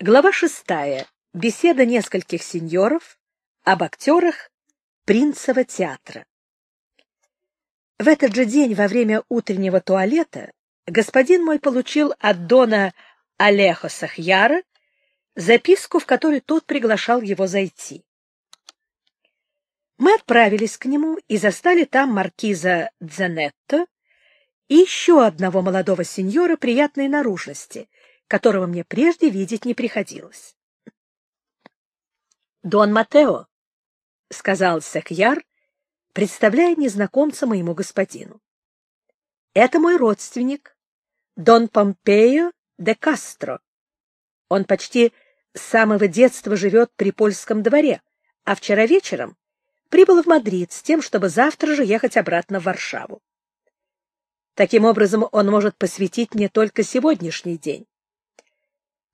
Глава шестая. Беседа нескольких сеньоров об актерах Принцева театра. В этот же день во время утреннего туалета господин мой получил от дона Алехо Сахьяра записку, в которой тот приглашал его зайти. Мы отправились к нему и застали там маркиза Дзанетто и еще одного молодого сеньора приятной наружности, которого мне прежде видеть не приходилось. «Дон Матео», — сказал Секьяр, представляя незнакомца моему господину. «Это мой родственник, Дон Помпео де Кастро. Он почти с самого детства живет при польском дворе, а вчера вечером прибыл в Мадрид с тем, чтобы завтра же ехать обратно в Варшаву. Таким образом, он может посвятить мне только сегодняшний день.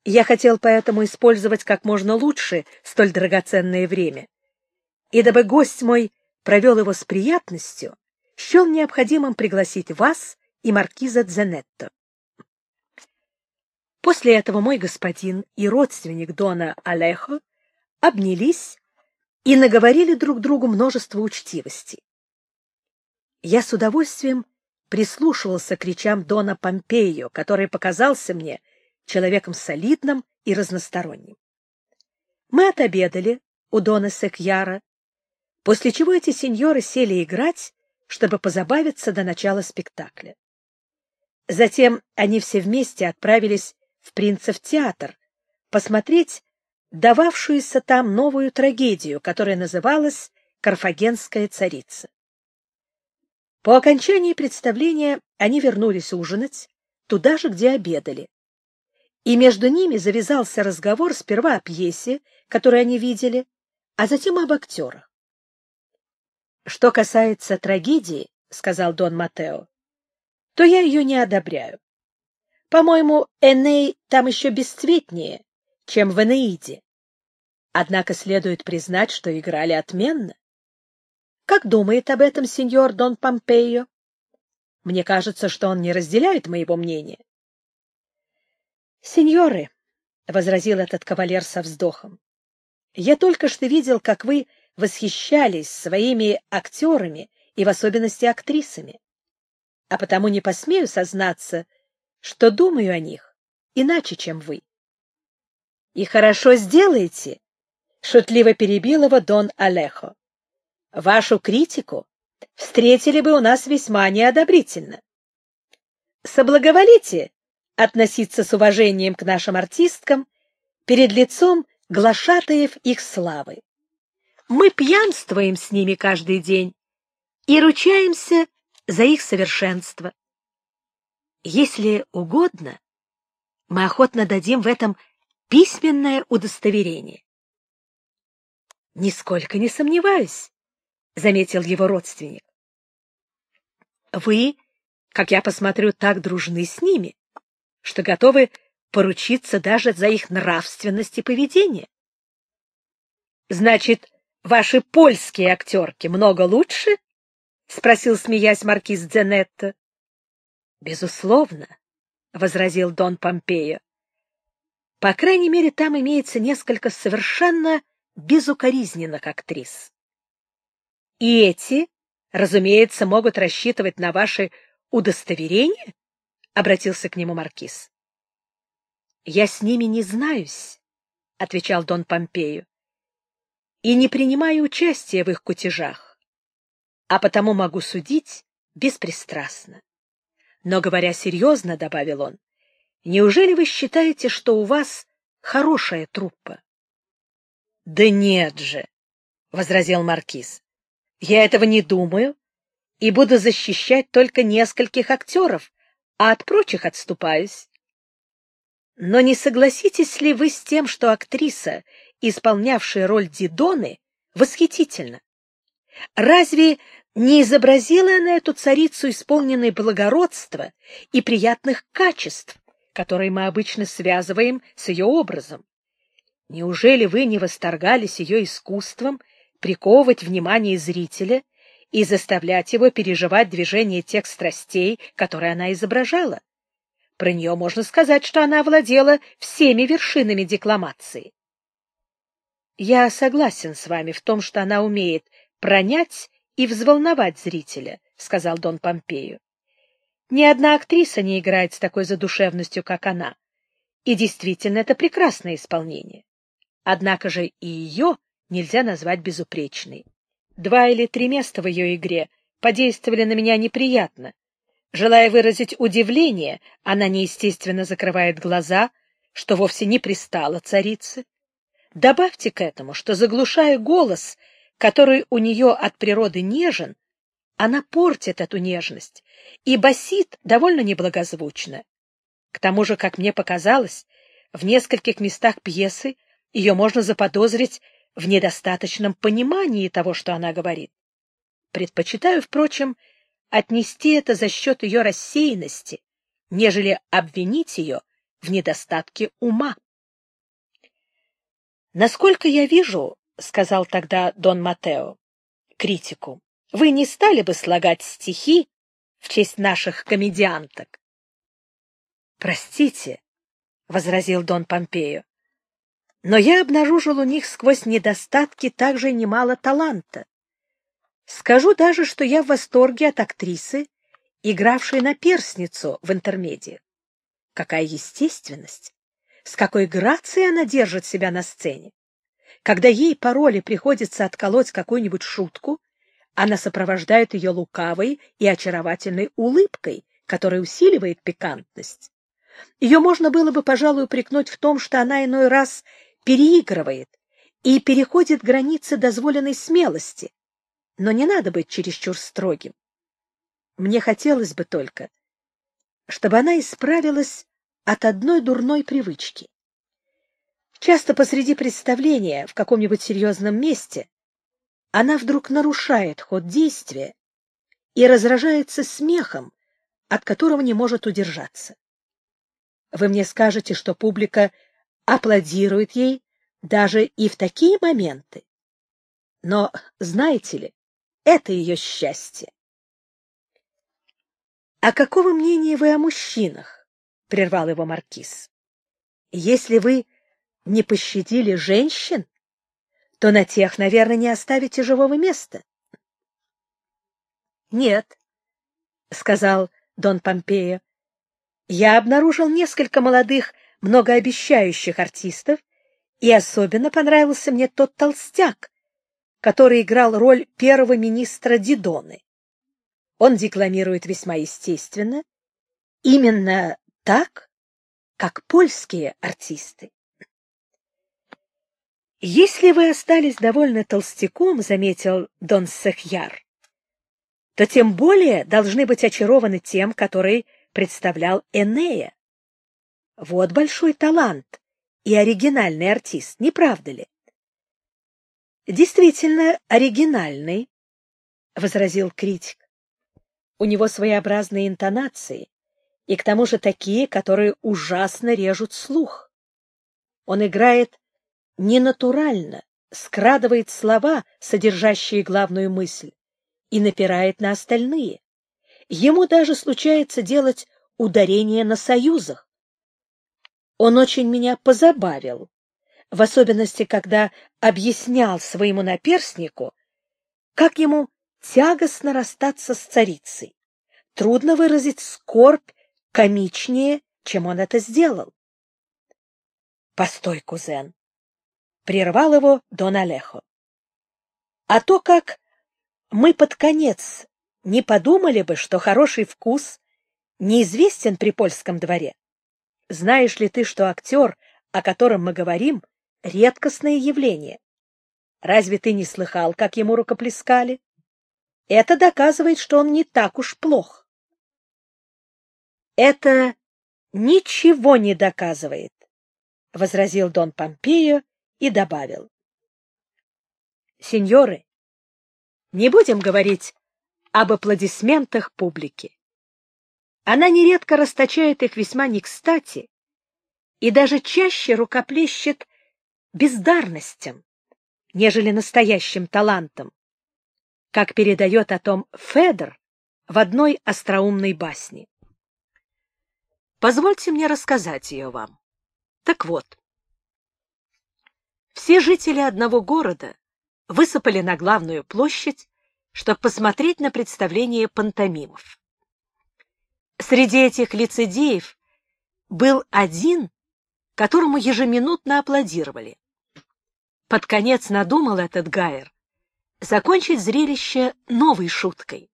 Я хотел поэтому использовать как можно лучше столь драгоценное время. И дабы гость мой провел его с приятностью, счел необходимым пригласить вас и маркиза Дзенетто. После этого мой господин и родственник Дона Алехо обнялись и наговорили друг другу множество учтивостей. Я с удовольствием прислушивался к речам Дона Помпею, который показался мне — человеком солидным и разносторонним. Мы отобедали у Дона Секьяра, после чего эти сеньоры сели играть, чтобы позабавиться до начала спектакля. Затем они все вместе отправились в Принцев театр посмотреть дававшуюся там новую трагедию, которая называлась «Карфагенская царица». По окончании представления они вернулись ужинать туда же, где обедали и между ними завязался разговор сперва о пьесе, которую они видели, а затем об актерах. «Что касается трагедии, — сказал Дон Матео, — то я ее не одобряю. По-моему, Эней там еще бесцветнее, чем в Энеиде. Однако следует признать, что играли отменно. Как думает об этом сеньор Дон Помпео? Мне кажется, что он не разделяет моего мнения. Сеньоры, — возразил этот кавалер со вздохом, — я только что видел, как вы восхищались своими актерами и в особенности актрисами, а потому не посмею сознаться, что думаю о них иначе, чем вы. — И хорошо сделаете, — шутливо перебил его Дон Алехо. — Вашу критику встретили бы у нас весьма неодобрительно. Соблаговолите относиться с уважением к нашим артисткам перед лицом глашатаев их славы. Мы пьянствуем с ними каждый день и ручаемся за их совершенство. Если угодно, мы охотно дадим в этом письменное удостоверение. — Нисколько не сомневаюсь, — заметил его родственник. — Вы, как я посмотрю, так дружны с ними, что готовы поручиться даже за их нравственность и поведение. — Значит, ваши польские актерки много лучше? — спросил, смеясь, маркиз Дзенетто. — Безусловно, — возразил Дон Помпео. — По крайней мере, там имеется несколько совершенно безукоризненных актрис. И эти, разумеется, могут рассчитывать на ваши удостоверения? Обратился к нему маркиз. Я с ними не знаюсь, отвечал Дон Помпею. И не принимаю участия в их кутежах, а потому могу судить беспристрастно. Но говоря серьезно, добавил он, неужели вы считаете, что у вас хорошая труппа? Да нет же, возразил маркиз. Я этого не думаю и буду защищать только нескольких актеров, а от прочих отступаюсь. Но не согласитесь ли вы с тем, что актриса, исполнявшая роль Дидоны, восхитительна? Разве не изобразила она эту царицу, исполненной благородства и приятных качеств, которые мы обычно связываем с ее образом? Неужели вы не восторгались ее искусством приковывать внимание зрителя и заставлять его переживать движение тех страстей, которые она изображала. про нее можно сказать, что она овладела всеми вершинами декламации. Я согласен с вами в том, что она умеет пронять и взволновать зрителя, — сказал Дон Помпею. Ни одна актриса не играет с такой задушевностью, как она. И действительно, это прекрасное исполнение. Однако же и ее нельзя назвать безупречной. Два или три места в ее игре подействовали на меня неприятно. Желая выразить удивление, она неестественно закрывает глаза, что вовсе не пристала царице. Добавьте к этому, что, заглушая голос, который у нее от природы нежен, она портит эту нежность и басит довольно неблагозвучно. К тому же, как мне показалось, в нескольких местах пьесы ее можно заподозрить в недостаточном понимании того, что она говорит. Предпочитаю, впрочем, отнести это за счет ее рассеянности, нежели обвинить ее в недостатке ума. Насколько я вижу, — сказал тогда Дон Матео, критику, — вы не стали бы слагать стихи в честь наших комедианток? — Простите, — возразил Дон Помпею, — но я обнаружил у них сквозь недостатки также немало таланта. Скажу даже, что я в восторге от актрисы, игравшей на перстницу в интермедиях. Какая естественность! с какой грацией она держит себя на сцене. Когда ей по роли приходится отколоть какую-нибудь шутку, она сопровождает ее лукавой и очаровательной улыбкой, которая усиливает пикантность. Ее можно было бы, пожалуй, упрекнуть в том, что она иной раз переигрывает и переходит границы дозволенной смелости. Но не надо быть чересчур строгим. Мне хотелось бы только, чтобы она исправилась от одной дурной привычки. Часто посреди представления в каком-нибудь серьезном месте она вдруг нарушает ход действия и разражается смехом, от которого не может удержаться. Вы мне скажете, что публика аплодирует ей даже и в такие моменты. Но, знаете ли, это ее счастье. А какого мнения вы о мужчинах? — прервал его маркиз. — Если вы не пощадили женщин, то на тех, наверное, не оставите живого места. — Нет, — сказал Дон Помпея, — я обнаружил несколько молодых, многообещающих артистов, и особенно понравился мне тот толстяк, который играл роль первого министра Дидоны. Он декламирует весьма естественно, именно так, как польские артисты. «Если вы остались довольно толстяком, — заметил Дон Сехьяр, — то тем более должны быть очарованы тем, который представлял Энея. Вот большой талант и оригинальный артист, не правда ли? — Действительно оригинальный, — возразил критик. У него своеобразные интонации, и к тому же такие, которые ужасно режут слух. Он играет ненатурально, скрадывает слова, содержащие главную мысль, и напирает на остальные. Ему даже случается делать ударение на союзах. Он очень меня позабавил, в особенности, когда объяснял своему наперснику, как ему тягостно расстаться с царицей. Трудно выразить скорбь комичнее, чем он это сделал. — Постой, кузен! — прервал его Дон Алехо. — А то как мы под конец не подумали бы, что хороший вкус неизвестен при польском дворе. Знаешь ли ты, что актер, о котором мы говорим, — редкостное явление? Разве ты не слыхал, как ему рукоплескали? Это доказывает, что он не так уж плох. Это ничего не доказывает, — возразил Дон Помпео и добавил. Сеньоры, не будем говорить об аплодисментах публики. Она нередко расточает их весьма не кстати и даже чаще рукоплещет бездарностям, нежели настоящим талантом, как передает о том Федор в одной остроумной басне. Позвольте мне рассказать ее вам. Так вот, все жители одного города высыпали на главную площадь, чтобы посмотреть на представление пантомимов. Среди этих лицедеев был один, которому ежеминутно аплодировали. Под конец надумал этот Гайер закончить зрелище новой шуткой.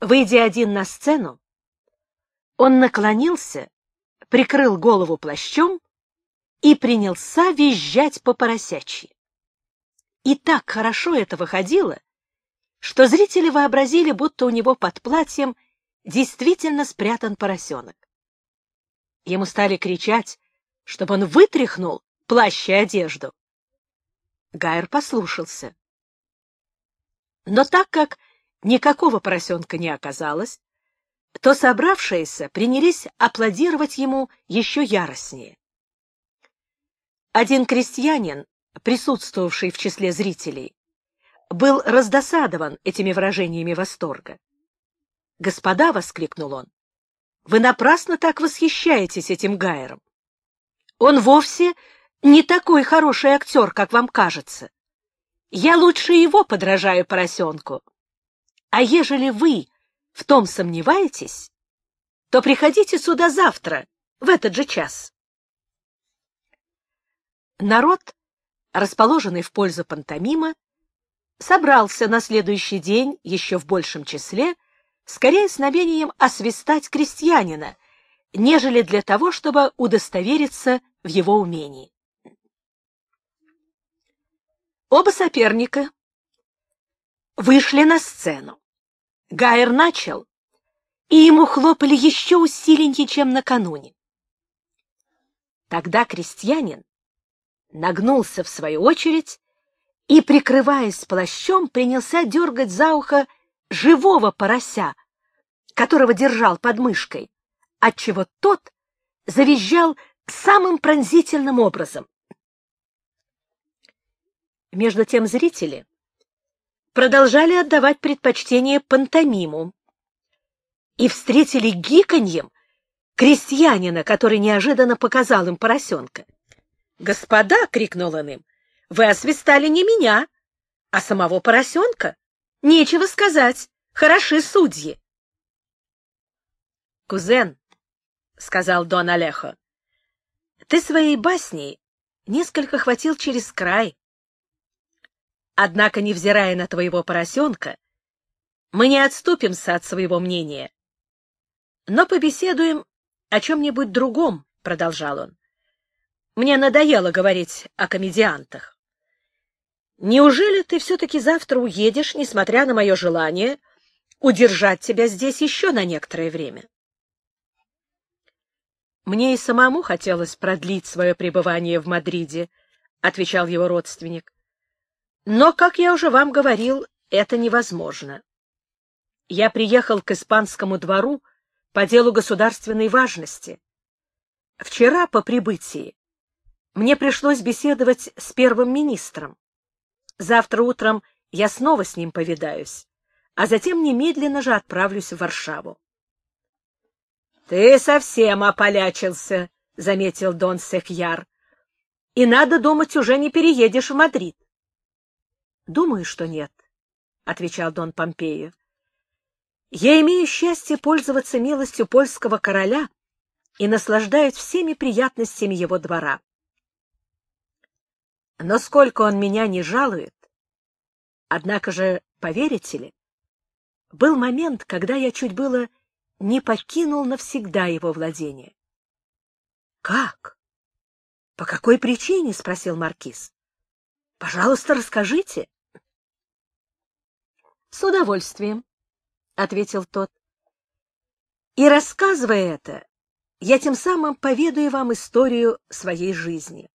Выйдя один на сцену, он наклонился, прикрыл голову плащом и принялся визжать по поросячьи. И так хорошо это выходило, что зрители вообразили, будто у него под платьем действительно спрятан поросенок. Ему стали кричать, чтобы он вытряхнул плащ и одежду. Гайер послушался. Но так как никакого поросенка не оказалось, то собравшиеся принялись аплодировать ему еще яростнее. Один крестьянин, присутствовавший в числе зрителей, был раздосадован этими выражениями восторга. «Господа!» — воскликнул он. «Вы напрасно так восхищаетесь этим Гайером. Он вовсе не такой хороший актер, как вам кажется. Я лучше его подражаю поросенку. А ежели вы в том сомневаетесь, то приходите сюда завтра, в этот же час. Народ, расположенный в пользу пантомима, собрался на следующий день еще в большем числе, скорее с намерением освистать крестьянина, нежели для того, чтобы удостовериться в его умении. Оба соперника вышли на сцену. Гайер начал, и ему хлопали еще усиленнее, чем накануне. Тогда крестьянин нагнулся в свою очередь и, прикрываясь плащом, принялся дергать за ухо живого порося, которого держал под мышкой, отчего тот завизжал самым пронзительным образом. Между тем зрители продолжали отдавать предпочтение пантомиму и встретили гиканьем крестьянина, который неожиданно показал им поросенка. «Господа!» — крикнул он им. «Вы освистали не меня, а самого поросенка. Нечего сказать. Хороши судьи!» «Кузен», — сказал Дон Алехо, — «ты своей басней несколько хватил через край. Однако, невзирая на твоего поросенка, мы не отступимся от своего мнения. Но побеседуем о чем-нибудь другом, — продолжал он. Мне надоело говорить о комедиантах. Неужели ты все-таки завтра уедешь, несмотря на мое желание, удержать тебя здесь еще на некоторое время? Мне и самому хотелось продлить свое пребывание в Мадриде, — отвечал его родственник. Но, как я уже вам говорил, это невозможно. Я приехал к испанскому двору по делу государственной важности. Вчера по прибытии мне пришлось беседовать с первым министром. Завтра утром я снова с ним повидаюсь, а затем немедленно же отправлюсь в Варшаву. — Ты совсем ополячился, — заметил Дон Сехьяр. — И надо думать, уже не переедешь в Мадрид. — Думаю, что нет, — отвечал Дон Помпею. — Я имею счастье пользоваться милостью польского короля и наслаждаюсь всеми приятностями его двора. Но сколько он меня не жалует, однако же, поверите ли, был момент, когда я чуть было не покинул навсегда его владение. — Как? По какой причине? — спросил маркиз. — Пожалуйста, расскажите. — С удовольствием, — ответил тот. — И рассказывая это, я тем самым поведаю вам историю своей жизни.